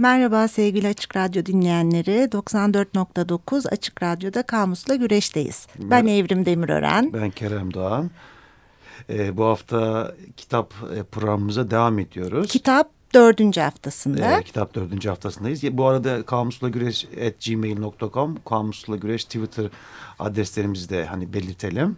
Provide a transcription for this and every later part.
Merhaba sevgili Açık Radyo dinleyenleri. 94.9 Açık Radyo'da Kamus'la Güreş'teyiz. Ben Evrim Demirören. Ben Kerem Doğan. Ee, bu hafta kitap e, programımıza devam ediyoruz. Kitap dördüncü haftasında. Ee, kitap dördüncü haftasındayız. Bu arada kamusla güreş at gmail.com kamusla güreş Twitter adreslerimizi de hani belirtelim.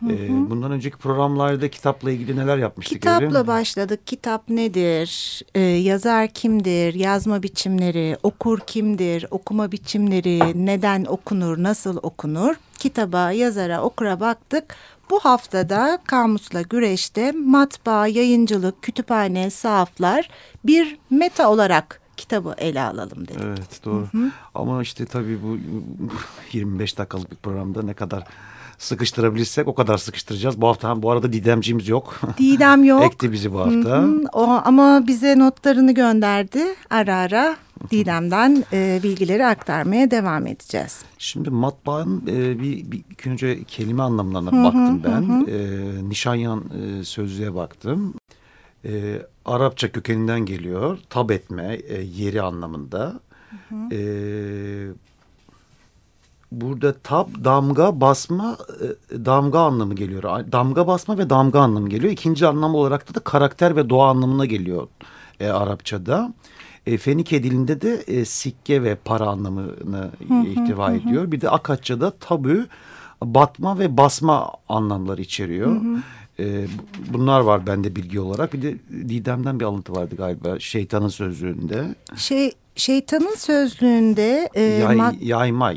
Hı hı. Bundan önceki programlarda kitapla ilgili neler yapmıştık? Kitapla Evrim? başladık. Kitap nedir? Ee, yazar kimdir? Yazma biçimleri, okur kimdir? Okuma biçimleri, neden okunur, nasıl okunur? Kitaba, yazara, okura baktık. Bu haftada Kamus'la Güreş'te matbaa, yayıncılık, kütüphane, sahaflar bir meta olarak kitabı ele alalım dedik. Evet doğru. Hı hı. Ama işte tabii bu 25 dakikalık bir programda ne kadar sıkıştırabilirsek o kadar sıkıştıracağız. Bu hafta bu arada Didemciğimiz yok. Didem yok. Ekti bizi bu hafta. Hı hı. O, ama bize notlarını gönderdi ara ara. Didem'den e, bilgileri aktarmaya devam edeceğiz. Şimdi matbaanın e, bir, bir ilk önce kelime anlamlarına hı hı, baktım ben. Hı. E, Nişanyan e, sözlüğe baktım. E, Arapça kökeninden geliyor. Tab etme e, yeri anlamında. Hı hı. E, burada tab damga basma e, damga anlamı geliyor. Damga basma ve damga anlamı geliyor. İkinci anlam olarak da, da karakter ve doğa anlamına geliyor e, Arapçada. E, Fenike dilinde de e, sikke ve para anlamını ihtiva ediyor. Bir de Akatça'da tabü, batma ve basma anlamları içeriyor. E, bunlar var bende bilgi olarak. Bir de Didem'den bir alıntı vardı galiba şeytanın sözlüğünde. Şey şeytanın sözlüğünde e, Yay, yayma,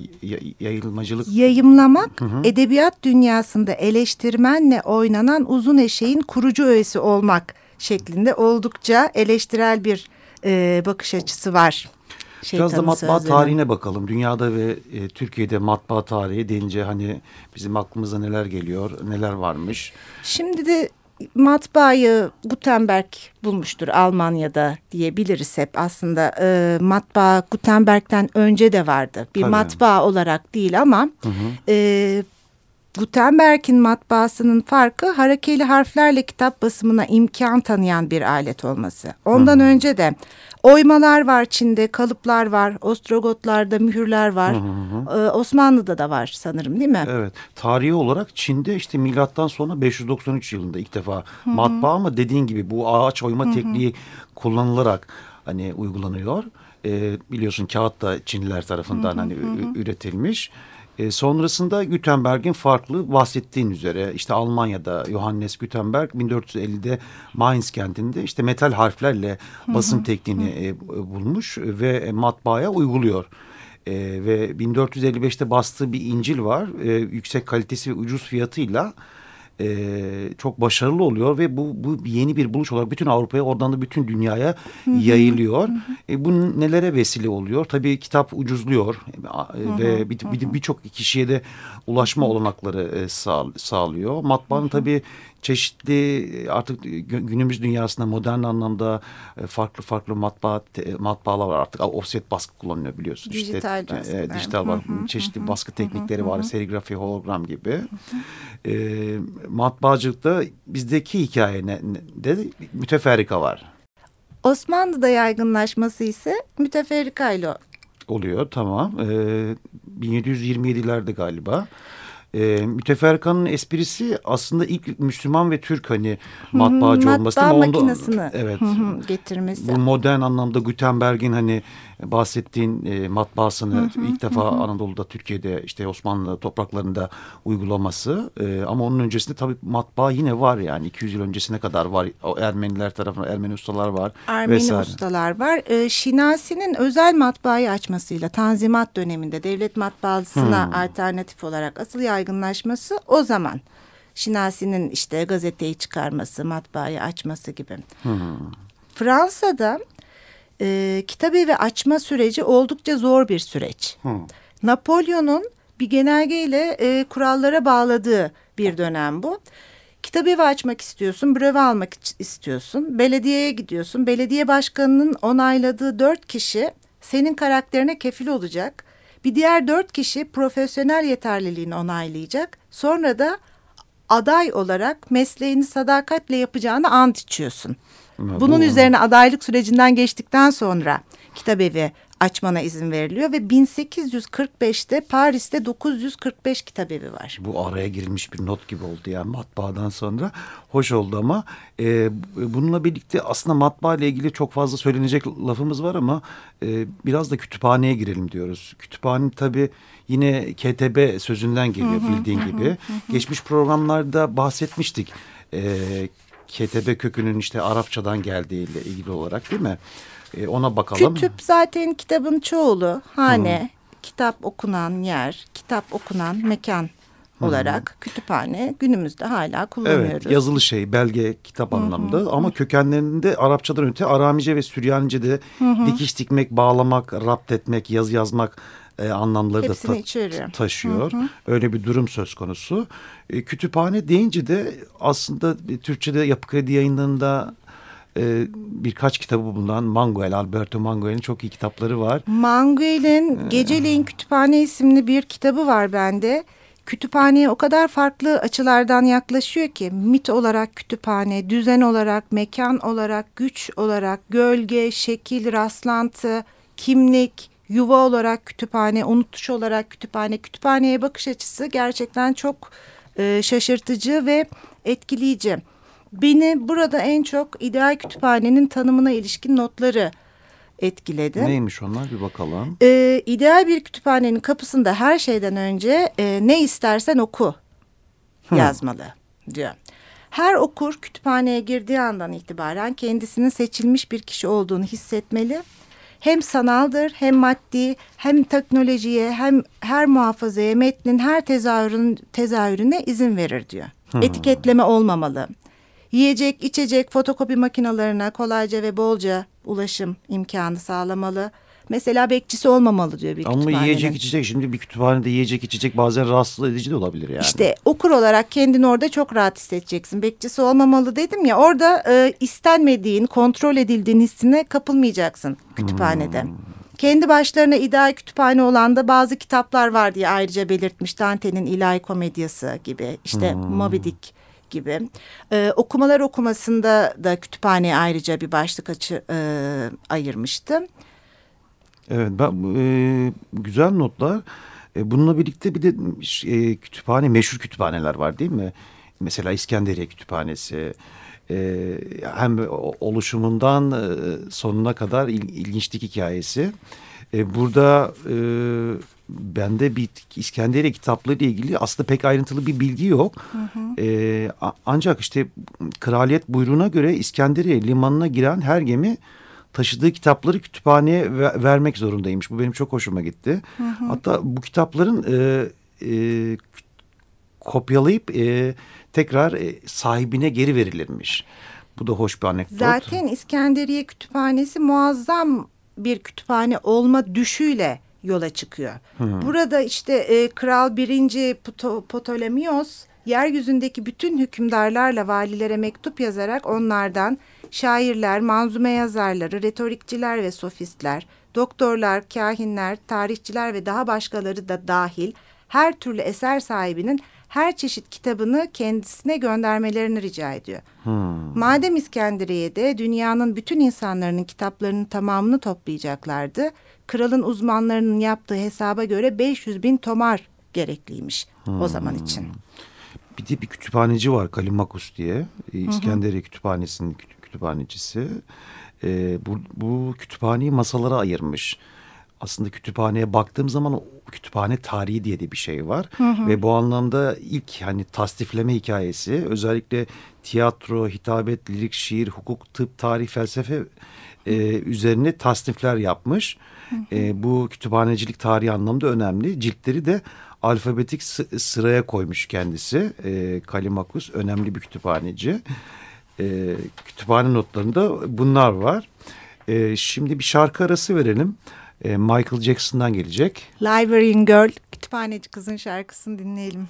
yayılmacılık. Yayımlamak hı hı. edebiyat dünyasında eleştirmenle oynanan uzun eşeğin kurucu öğesi olmak şeklinde oldukça eleştirel bir e, bakış açısı var. Biraz da matbaa sözlerine. tarihine bakalım. Dünyada ve e, Türkiye'de matbaa tarihi deyince hani bizim aklımıza neler geliyor, neler varmış? Şimdi de matbaayı Gutenberg bulmuştur Almanya'da diyebiliriz hep. Aslında e, matbaa Gutenberg'den önce de vardı. Bir Tabii. matbaa olarak değil ama hı hı. E, Gutenberg'in matbaasının farkı harekeli harflerle kitap basımına imkan tanıyan bir alet olması. Ondan hı hı. önce de Oymalar var Çin'de, kalıplar var, Ostrogotlarda mühürler var. Hı hı hı. Ee, Osmanlı'da da var sanırım değil mi? Evet. Tarihi olarak Çin'de işte milattan sonra 593 yılında ilk defa hı hı. matbaa ama dediğin gibi bu ağaç oyma hı hı. tekniği kullanılarak hani uygulanıyor. Ee, biliyorsun kağıt da Çinliler tarafından hı hı hani hı. üretilmiş. E, sonrasında Gutenberg'in farklı bahsettiğin üzere işte Almanya'da Johannes Gutenberg 1450'de Mainz kentinde işte metal harflerle basım tekniğini e, bulmuş ve matbaaya uyguluyor. E, ve 1455'te bastığı bir İncil var. E, yüksek kalitesi ve ucuz fiyatıyla e, çok başarılı oluyor ve bu, bu yeni bir buluş olarak bütün Avrupa'ya oradan da bütün dünyaya Hı -hı. yayılıyor. Hı -hı. E, bu nelere vesile oluyor? Tabii kitap ucuzluyor e, Hı -hı. ve birçok bir, bir, bir kişiye de ulaşma olanakları e, sağ, sağlıyor. Matbaanın tabii çeşitli artık günümüz dünyasında modern anlamda e, farklı farklı matbaa matbaalar var artık offset baskı kullanılıyor biliyorsun dijital işte baskı. E, dijital var çeşitli baskı teknikleri var serigrafi hologram gibi e, matbaacılıkta bizdeki hikaye ne, de müteferrika var. Osmanlı'da yaygınlaşması ise müteferrika ile oluyor tamam. Ee, 1727'lerde galiba. E, müteferrikanın esprisi aslında ilk Müslüman ve Türk hani matbaacı Hı, olması. Matbaa makinesini evet, getirmesi. Bu modern anlamda Gutenberg'in hani bahsettiğin e, matbaasını hı hı, ilk defa hı. Anadolu'da, Türkiye'de işte Osmanlı topraklarında uygulaması. E, ama onun öncesinde tabii matbaa yine var yani 200 yıl öncesine kadar var. O Ermeniler tarafından Ermeni ustalar var. Ermeni vesaire. ustalar var. E, Şinasi'nin özel matbaayı açmasıyla Tanzimat döneminde devlet matbaasına hı. alternatif olarak asıl yaygınlaşması o zaman. Şinasi'nin işte gazeteyi çıkarması, matbaayı açması gibi. Hmm. Fransa'da e, kitabevi açma süreci oldukça zor bir süreç. Hmm. Napolyon'un bir genelgeyle e, kurallara bağladığı bir dönem bu. Kitabevi açmak istiyorsun, breve almak istiyorsun, belediyeye gidiyorsun. Belediye başkanının onayladığı dört kişi senin karakterine kefil olacak. Bir diğer dört kişi profesyonel yeterliliğini onaylayacak. Sonra da aday olarak mesleğini sadakatle yapacağını ant içiyorsun. Bunun üzerine adaylık sürecinden geçtikten sonra kitabevi açmana izin veriliyor ve 1845'te Paris'te 945 kitabevi var. Bu araya girilmiş bir not gibi oldu yani matbaadan sonra. Hoş oldu ama e, bununla birlikte aslında matbaa ile ilgili çok fazla söylenecek lafımız var ama e, biraz da kütüphaneye girelim diyoruz. Kütüphane tabii yine KTB sözünden geliyor bildiğin gibi. Geçmiş programlarda bahsetmiştik. E, KTB kökünün işte Arapçadan geldiğiyle ilgili olarak değil mi? E, ona bakalım. Kütüp zaten kitabın çoğulu. Hane, hmm. kitap okunan yer, kitap okunan mekan olarak hmm. kütüphane günümüzde hala kullanıyoruz. Evet yazılı şey belge kitap hmm. anlamda ama kökenlerinde Arapçadan öte Aramice ve Süryanice'de hmm. dikiş dikmek, bağlamak, rapt etmek, yazı yazmak e, anlamları Hepsini da ta taşıyor. Hı hı. Öyle bir durum söz konusu. E, kütüphane deyince de aslında e, Türkçe'de Yapı Kredi yayınlarında e, birkaç kitabı bulunan Manguel, Alberto Manguel'in çok iyi kitapları var. Manguel'in ee, Geceleyin Kütüphane isimli bir kitabı var bende. Kütüphaneye o kadar farklı açılardan yaklaşıyor ki mit olarak kütüphane, düzen olarak, mekan olarak, güç olarak, gölge, şekil, rastlantı, kimlik, yuva olarak kütüphane, unutuş olarak kütüphane, kütüphaneye bakış açısı gerçekten çok e, şaşırtıcı ve etkileyici. Beni burada en çok ideal kütüphanenin tanımına ilişkin notları etkiledi. Neymiş onlar bir bakalım. Ee, ideal bir kütüphanenin kapısında her şeyden önce e, ne istersen oku Hı. yazmalı diyor. Her okur kütüphaneye girdiği andan itibaren kendisinin seçilmiş bir kişi olduğunu hissetmeli. Hem sanaldır hem maddi hem teknolojiye hem her muhafazaya metnin her tezahürün, tezahürüne izin verir diyor. Hmm. Etiketleme olmamalı. Yiyecek, içecek, fotokopi makinalarına kolayca ve bolca ulaşım imkanı sağlamalı. Mesela bekçisi olmamalı diyor bir Ama kütüphanenin. Ama yiyecek içecek şimdi bir kütüphanede yiyecek içecek bazen rahatsız edici de olabilir yani. İşte okur olarak kendini orada çok rahat hissedeceksin. Bekçisi olmamalı dedim ya orada e, istenmediğin, kontrol edildiğin hissine kapılmayacaksın kütüphanede. Hmm. Kendi başlarına ideal kütüphane olan da bazı kitaplar var diye ayrıca belirtmiş. Dante'nin İlahi Komedyası gibi işte hmm. Moby Dick gibi. Ee, okumalar okumasında da kütüphaneye ayrıca bir başlık açı, e, ayırmıştı. Evet ben e, güzel notlar. E, bununla birlikte bir de e, kütüphane meşhur kütüphaneler var değil mi? Mesela İskenderiye Kütüphanesi. E, hem oluşumundan e, sonuna kadar il, ilginçlik hikayesi. E, burada e, bende bir İskenderiye kitapları ile ilgili aslında pek ayrıntılı bir bilgi yok. Hı hı. E, ancak işte kraliyet buyruğuna göre İskenderiye limanına giren her gemi taşıdığı kitapları kütüphaneye vermek zorundaymış. Bu benim çok hoşuma gitti. Hı hı. Hatta bu kitapların e, e, kopyalayıp e, tekrar e, sahibine geri verilirmiş. Bu da hoş bir anekdot. Zaten İskenderiye Kütüphanesi muazzam bir kütüphane olma düşüyle yola çıkıyor. Hmm. Burada işte e, Kral 1. Ptolemios yeryüzündeki bütün hükümdarlarla valilere mektup yazarak onlardan şairler, manzume yazarları, retorikçiler ve sofistler, doktorlar, kahinler, tarihçiler ve daha başkaları da dahil her türlü eser sahibinin her çeşit kitabını kendisine göndermelerini rica ediyor. Hmm. Madem İskenderiye'de dünyanın bütün insanların kitaplarının tamamını toplayacaklardı, kralın uzmanlarının yaptığı hesaba göre 500 bin tomar gerekliymiş hmm. o zaman için. Bir de bir kütüphaneci var Kalimakus diye. İskenderiye Kütüphanesi'nin kütüphanecisi. E, bu, bu kütüphaneyi masalara ayırmış. Aslında kütüphaneye baktığım zaman o kütüphane tarihi diye de bir şey var. Hı hı. Ve bu anlamda ilk hani tasdifleme hikayesi özellikle tiyatro, hitabet, lirik, şiir, hukuk, tıp, tarih, felsefe e, üzerine tasnifler yapmış. Hı. E, bu kütüphanecilik tarihi anlamda önemli. Ciltleri de alfabetik sıraya koymuş kendisi. E, Kalimakus önemli bir kütüphaneci e, kütüphane notlarında bunlar var. E, şimdi bir şarkı arası verelim. E, Michael Jackson'dan gelecek. Library Girl kütüphaneci kızın şarkısını dinleyelim.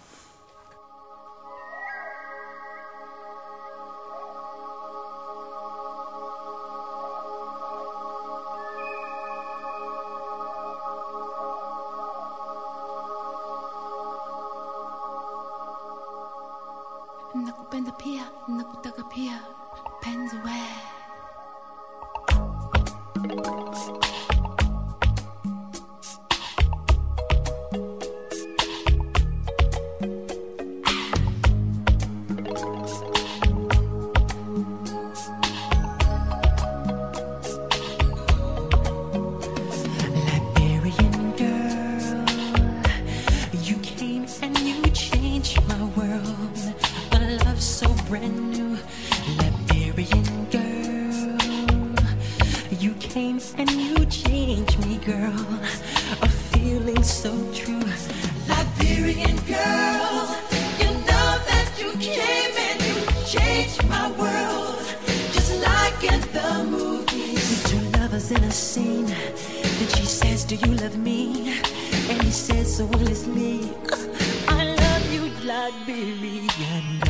God be vegan.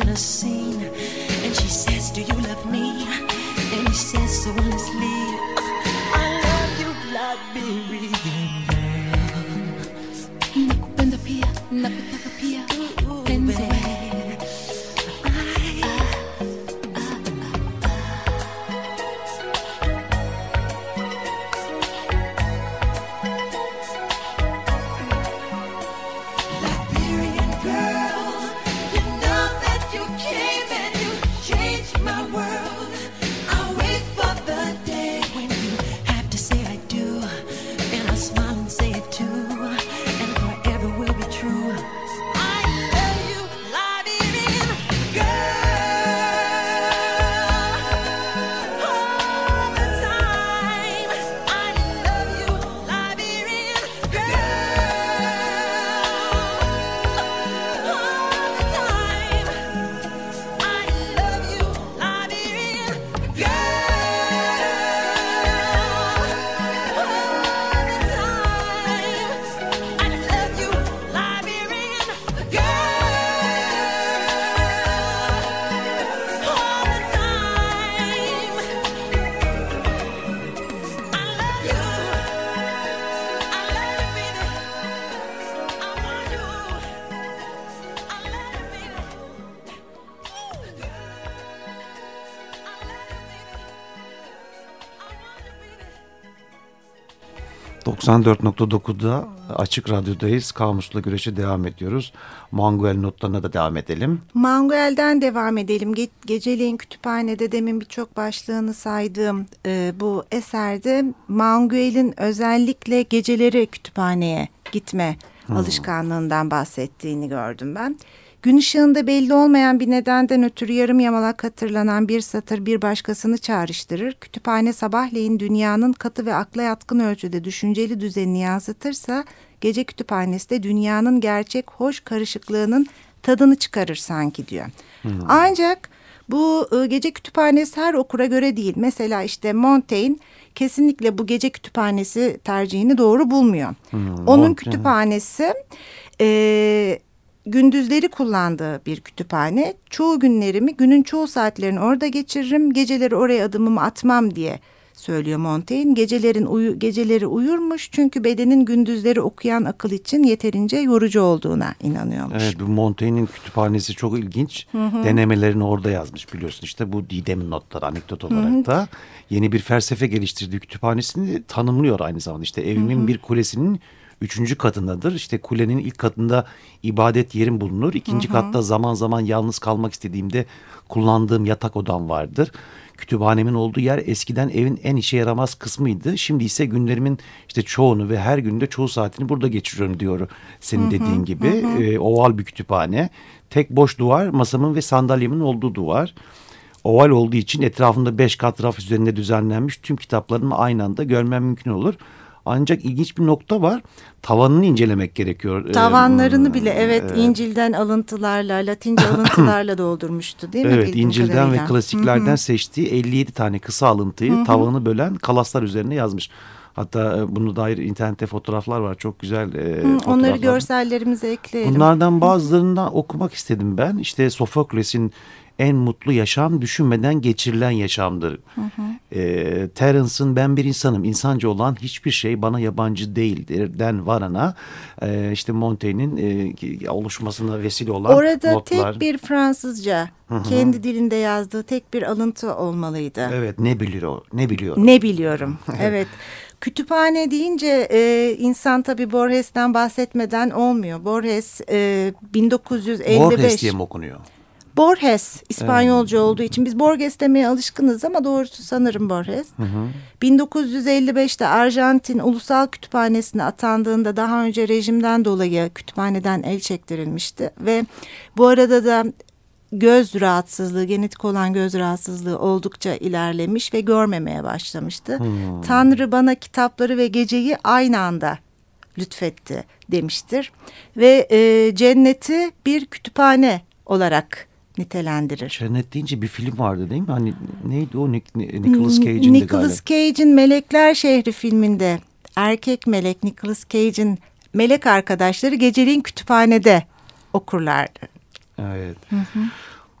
In a scene, 94.9'da Açık Radyo'dayız. Kamusla güreşe devam ediyoruz. Manguel notlarına da devam edelim. Manguel'den devam edelim. Ge Geceleyin Kütüphane'de demin birçok başlığını saydığım e, bu eserde Manguel'in özellikle geceleri kütüphaneye gitme alışkanlığından bahsettiğini gördüm ben. Gün ışığında belli olmayan bir nedenden ötürü yarım yamalak hatırlanan bir satır bir başkasını çağrıştırır. Kütüphane sabahleyin dünyanın katı ve akla yatkın ölçüde düşünceli düzenini yansıtırsa gece kütüphanesi de dünyanın gerçek hoş karışıklığının tadını çıkarır sanki diyor. Ancak bu e, gece kütüphanesi her okura göre değil. Mesela işte Montaigne kesinlikle bu gece kütüphanesi tercihini doğru bulmuyor. Onun Montaigne. kütüphanesi e, gündüzleri kullandığı bir kütüphane. Çoğu günlerimi günün çoğu saatlerini orada geçiririm. Geceleri oraya adımımı atmam diye söylüyor Montaigne. Gecelerin uyu, geceleri uyurmuş çünkü bedenin gündüzleri okuyan akıl için yeterince yorucu olduğuna inanıyormuş. Evet bu Montaigne'in kütüphanesi çok ilginç. Denemelerini orada yazmış biliyorsun işte bu Didem'in notları anekdot olarak da. Yeni bir felsefe geliştirdiği kütüphanesini tanımlıyor aynı zamanda. İşte evimin bir kulesinin üçüncü katındadır. İşte kulenin ilk katında ibadet yerim bulunur. İkinci katta zaman zaman yalnız kalmak istediğimde kullandığım yatak odam vardır. Kütüphanemin olduğu yer eskiden evin en işe yaramaz kısmıydı. Şimdi ise günlerimin işte çoğunu ve her günde çoğu saatini burada geçiriyorum diyor senin dediğin gibi. Ee, oval bir kütüphane. Tek boş duvar masamın ve sandalyemin olduğu duvar. Oval olduğu için etrafında beş kat raf üzerinde düzenlenmiş tüm kitaplarımı aynı anda görmem mümkün olur. Ancak ilginç bir nokta var. Tavanını incelemek gerekiyor. Ee, Tavanlarını bile evet İncil'den alıntılarla, Latince alıntılarla doldurmuştu değil mi? Evet bildiğim İncil'den kadarıyla? ve klasiklerden seçtiği 57 tane kısa alıntıyı tavanı bölen kalaslar üzerine yazmış. Hatta e, bunu dair internette fotoğraflar var. Çok güzel e, Hı, Onları fotoğraflar. görsellerimize ekleyelim. Bunlardan bazılarından okumak istedim ben. İşte Sofokles'in en mutlu yaşam düşünmeden geçirilen yaşamdır. E, Terence'ın ben bir insanım, insancı olan hiçbir şey bana yabancı değildir den varana e, işte Montaigne'in e, oluşmasına vesile olan Orada notlar. tek bir Fransızca kendi dilinde yazdığı tek bir alıntı olmalıydı. Evet ne biliyor, ne biliyor. Ne biliyorum. evet. Kütüphane deyince e, insan tabii Borges'ten bahsetmeden olmuyor. Borges e, 1955. Borges diye mi okunuyor? Borges İspanyolca olduğu için biz Borges demeye alışkınız ama doğrusu sanırım Borges. 1955'te Arjantin Ulusal Kütüphanesi'ne atandığında daha önce rejimden dolayı kütüphaneden el çektirilmişti ve bu arada da göz rahatsızlığı, genetik olan göz rahatsızlığı oldukça ilerlemiş ve görmemeye başlamıştı. Tanrı bana kitapları ve geceyi aynı anda lütfetti demiştir. Ve e, cenneti bir kütüphane olarak nitelendirir. Cennet deyince bir film vardı değil mi? Hani neydi o? Nic- Nicolas Cage'in Nicolas Cage'in Melekler Şehri filminde erkek melek Nicolas Cage'in melek arkadaşları geceliğin kütüphanede okurlardı. Evet.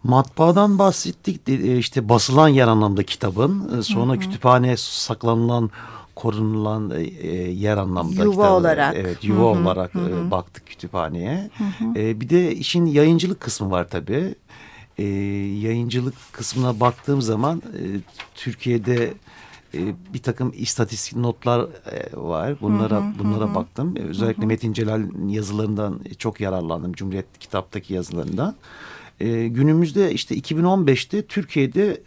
Matbaadan bahsettik. E, işte basılan yer anlamda kitabın. e, Sonra kütüphaneye saklanılan, korunulan e, yer anlamda. Yuva kitabı. olarak. Evet yuva olarak e, baktık kütüphaneye. E, bir de işin yayıncılık kısmı var tabii. E, yayıncılık kısmına baktığım zaman e, Türkiye'de e, bir takım istatistik notlar e, var. Bunlara bunlara baktım. E, Özellikle Metin Celal'in yazılarından çok yararlandım. Cumhuriyet kitaptaki yazılarından. E, günümüzde işte 2015'te Türkiye'de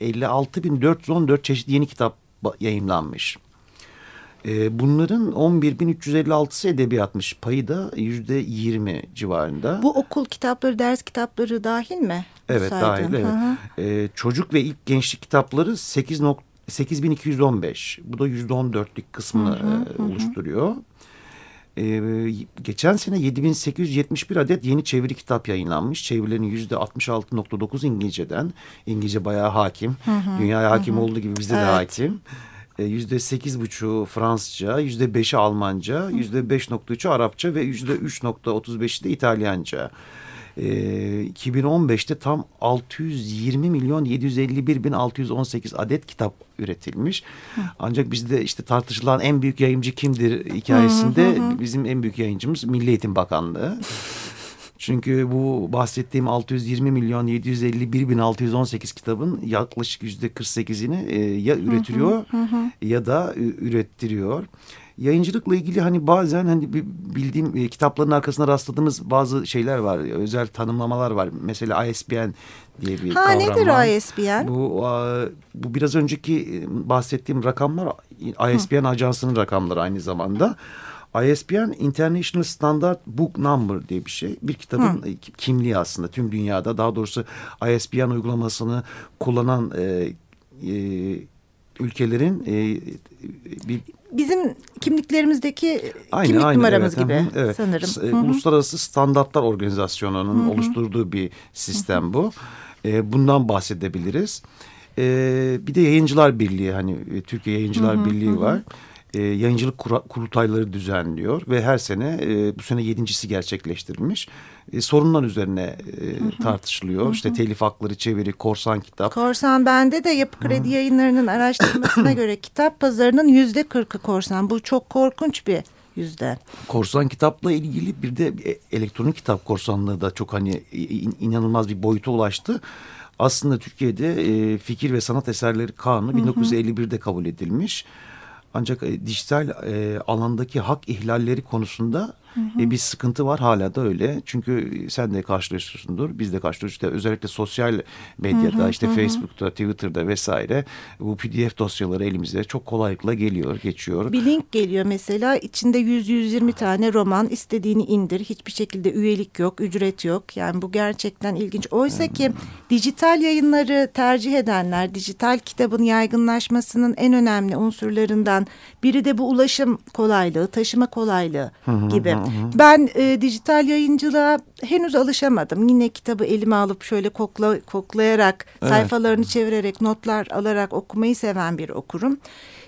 e, 56.414 çeşit yeni kitap yayımlanmış. E, bunların 11.356'sı edebiyatmış. Payı da %20 civarında. Bu okul kitapları, ders kitapları dahil mi? Evet saydığın? dahil evet. Hı hı. Ee, çocuk ve ilk gençlik kitapları 8 nok 8215. Bu da %14'lük kısmını e, oluşturuyor. Ee, geçen sene 7871 adet yeni çeviri kitap yayınlanmış. Çevirilerin %66.9 İngilizceden. İngilizce bayağı hakim. Dünyaya hakim olduğu gibi bizde de Evet. hakim. Ee, Yüzde sekiz buçuğu Fransızca, yüzde beşi Almanca, yüzde beş nokta üçü Arapça ve yüzde üç nokta otuz beşi de İtalyanca. Ee, 2015'te tam 620 milyon 751 bin 618 adet kitap üretilmiş. Ancak bizde işte tartışılan en büyük yayıncı kimdir hikayesinde bizim en büyük yayıncımız Milli Eğitim Bakanlığı. Çünkü bu bahsettiğim 620 milyon 751 bin 618 kitabın yaklaşık yüzde 48'ini e, ya üretiyor ya da ürettiriyor. Yayıncılıkla ilgili hani bazen hani bi- bildiğim e, kitapların arkasına rastladığımız bazı şeyler var. Özel tanımlamalar var. Mesela ISBN diye bir Ha kavram nedir var. ISBN? Bu, a, bu biraz önceki e, bahsettiğim rakamlar ISBN ajansının rakamları aynı zamanda. ISBN International Standard Book Number diye bir şey. Bir kitabın e, kimliği aslında tüm dünyada. Daha doğrusu ISBN uygulamasını kullanan e, e, ülkelerin e, bir Bizim kimliklerimizdeki Aynı, kimlik aynı, numaramız evet. gibi Hı hı, evet. sanırım. Hı hı. Uluslararası Standartlar Organizasyonu'nun oluşturduğu bir sistem bu. E, bundan bahsedebiliriz. E, bir de Yayıncılar Birliği hani e, Türkiye Yayıncılar Birliği var. E, yayıncılık kura- kurultayları düzenliyor ve her sene e, bu sene yedincisi gerçekleştirilmiş. E, sorunlar üzerine e, tartışılıyor. İşte telif hakları, çeviri, korsan kitap. Korsan bende de Yapı Kredi Yayınları'nın araştırmasına göre kitap pazarının yüzde kırkı korsan. Bu çok korkunç bir yüzde. Korsan kitapla ilgili bir de e- elektronik kitap korsanlığı da çok hani in- inanılmaz bir boyuta ulaştı. Aslında Türkiye'de e, fikir ve sanat eserleri kanunu 1951'de kabul edilmiş. Ancak e, dijital e, alandaki hak ihlalleri konusunda e, bir sıkıntı var hala da öyle. Çünkü sen de karşılaşıyorsundur, biz de karşılaşıyoruz. İşte özellikle sosyal medyada, işte Facebook'ta, Twitter'da vesaire bu PDF dosyaları elimize çok kolaylıkla geliyor, geçiyor. Bir link geliyor mesela içinde 100-120 tane roman istediğini indir. Hiçbir şekilde üyelik yok, ücret yok. Yani bu gerçekten ilginç. Oysa ki dijital yayınları tercih edenler, dijital kitabın yaygınlaşmasının en önemli unsurlarından biri de bu ulaşım kolaylığı, taşıma kolaylığı gibi. Ben e, dijital yayıncılığa henüz alışamadım. Yine kitabı elime alıp şöyle kokla, koklayarak, Evet. sayfalarını çevirerek, notlar alarak okumayı seven bir okurum.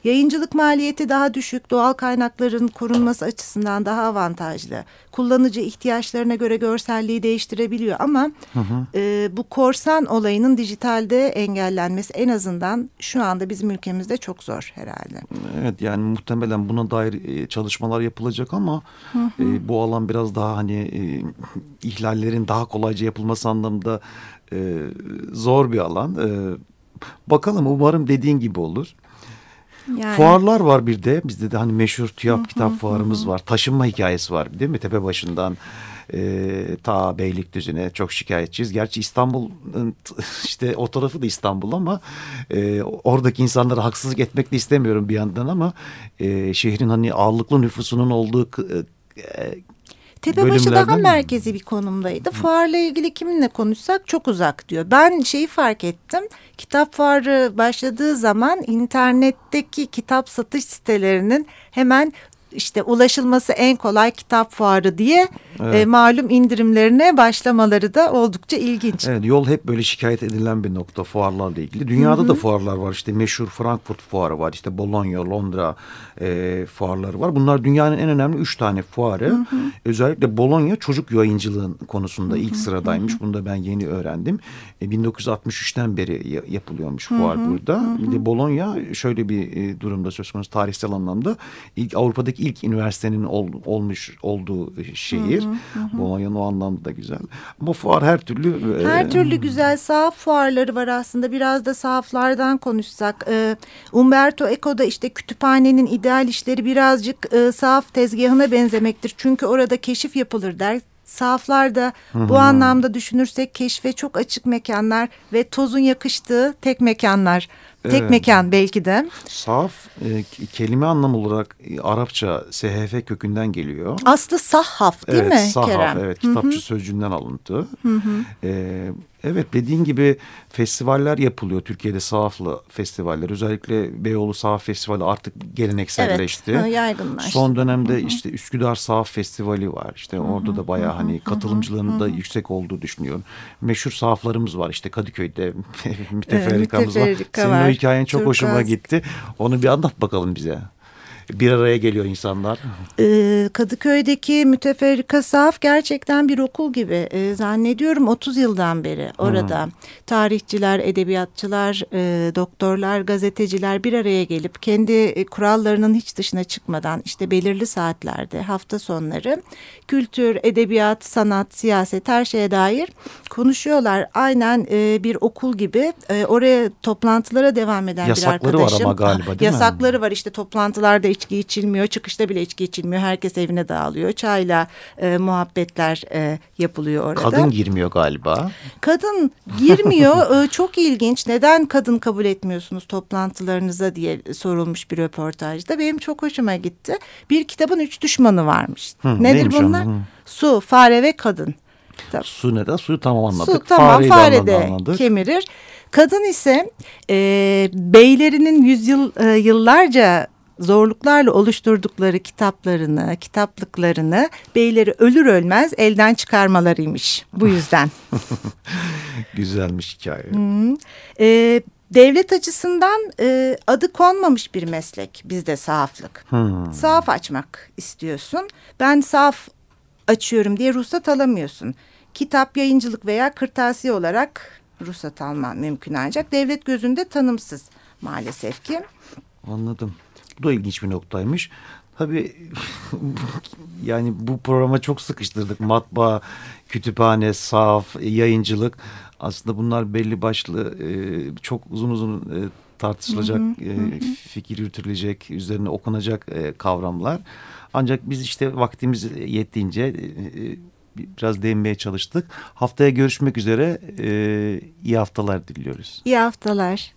Yayıncılık maliyeti daha düşük, doğal kaynakların korunması açısından daha avantajlı. Kullanıcı ihtiyaçlarına göre görselliği değiştirebiliyor ama e, bu korsan olayının dijitalde engellenmesi en azından şu anda bizim ülkemizde çok zor herhalde. Evet yani muhtemelen buna dair e, çalışmalar yapılacak ama e, bu alan biraz daha hani e, ihlallerin daha kolayca yapılması anlamında e, zor bir alan. E, bakalım umarım dediğin gibi olur. Yani, Fuarlar var bir de bizde de hani meşhur TÜYAP kitap fuarımız var. Taşınma hikayesi var değil mi? Tepe başından e, ta Beylikdüzü'ne çok şikayetçiyiz. Gerçi İstanbul'un işte o tarafı da İstanbul ama e, oradaki insanlara haksızlık etmek de istemiyorum bir yandan ama e, şehrin hani ağırlıklı nüfusunun olduğu e, Tepebaşı daha bölümlerden- merkezi bir konumdaydı. Fuarla ilgili kiminle konuşsak çok uzak diyor. Ben şeyi fark ettim. Kitap fuarı başladığı zaman internetteki kitap satış sitelerinin hemen işte ulaşılması en kolay kitap fuarı diye Evet. e, malum indirimlerine başlamaları da oldukça ilginç. Evet yol hep böyle şikayet edilen bir nokta fuarlarla ilgili. Dünyada da fuarlar var işte meşhur Frankfurt fuarı var işte Bologna, Londra e, fuarları var. Bunlar dünyanın en önemli üç tane fuarı. Özellikle Bologna çocuk yayıncılığın konusunda ilk sıradaymış. Bunu da ben yeni öğrendim. E, 1963'ten beri ya- yapılıyormuş fuar burada. Bir de Bologna şöyle bir e, durumda söz konusu tarihsel anlamda ilk Avrupa'daki ilk üniversitenin ol- olmuş olduğu şehir. Bologna'nın o anlamda da güzel. Ama fuar her türlü e, Her türlü güzel sahaf fuarları var aslında. Biraz da sahaflardan konuşsak. Ee, Umberto Eco'da işte kütüphanenin ideal işleri birazcık e, sahaf tezgahına benzemektir. Çünkü orada keşif yapılır der. Sahaflarda bu anlamda düşünürsek keşfe çok açık mekanlar ve tozun yakıştığı tek mekanlar. Tek Evet. mekan belki de. Sahaf e, kelime anlamı olarak e, Arapça SHF kökünden geliyor. Aslı sahaf değil evet, mi sahaf, Kerem? Evet, kitapçı sözcüğünden alıntı. Ee, evet, dediğin gibi festivaller yapılıyor. Türkiye'de sahaflı festivaller. Özellikle Beyoğlu Sahaf Festivali artık gelenekselleşti. Evet, yaygınlaştı. Son dönemde işte Üsküdar Sahaf Festivali var. İşte orada da bayağı hani katılımcılığının da yüksek olduğu düşünüyorum. Meşhur sahaflarımız var. İşte Kadıköy'de müteferrikamız var. Senin var. Hikayen çok hoşuma Turkuaz. gitti. Onu bir anlat bakalım bize. Bir araya geliyor insanlar. Ee, Kadıköy'deki müteferrika sahaf gerçekten bir okul gibi. Ee, zannediyorum 30 yıldan beri orada tarihçiler, edebiyatçılar, e, doktorlar, gazeteciler bir araya gelip kendi e, kurallarının hiç dışına çıkmadan işte belirli saatlerde hafta sonları kültür, edebiyat, sanat, siyaset her şeye dair konuşuyorlar. Aynen e, bir okul gibi e, oraya toplantılara devam eden Yasakları bir var arkadaşım. ama galiba, değil mi? Yasakları var işte toplantılarda içki içilmiyor, çıkışta bile içki içilmiyor. Herkes evine dağılıyor. Çayla e, muhabbetler e, yapılıyor orada. Kadın girmiyor galiba. Kadın girmiyor. Ee, Çok ilginç. Neden kadın kabul etmiyorsunuz toplantılarınıza diye sorulmuş bir röportajda. Benim çok hoşuma gitti. Bir kitabın üç düşmanı varmış. Hı, Nedir bunlar? Hı. Su, fare ve kadın. Kitap. Su ne de suyu tamam anladık. Su tamam fare de anladık. kemirir. Kadın ise e, beylerinin yüzyıl e, yıllarca zorluklarla oluşturdukları kitaplarını, kitaplıklarını beyleri ölür ölmez elden çıkarmalarıymış bu yüzden. Güzelmiş hikaye. E, devlet açısından e, adı konmamış bir meslek bizde sahaflık. Hmm. Sahaf açmak istiyorsun. Ben sahaf açıyorum diye ruhsat alamıyorsun. Kitap, yayıncılık veya kırtasiye olarak ruhsat alman mümkün ancak devlet gözünde tanımsız maalesef ki. Anladım. Bu da ilginç bir noktaymış. Tabii yani bu programa çok sıkıştırdık. Matbaa, kütüphane, sahaf, yayıncılık. Aslında bunlar belli başlı e, çok uzun uzun e, tartışılacak, e, fikir yürütülecek, üzerine okunacak kavramlar. Ancak biz işte vaktimiz yettiğince e, e, biraz değinmeye çalıştık. Haftaya görüşmek üzere. E, iyi haftalar diliyoruz. İyi haftalar.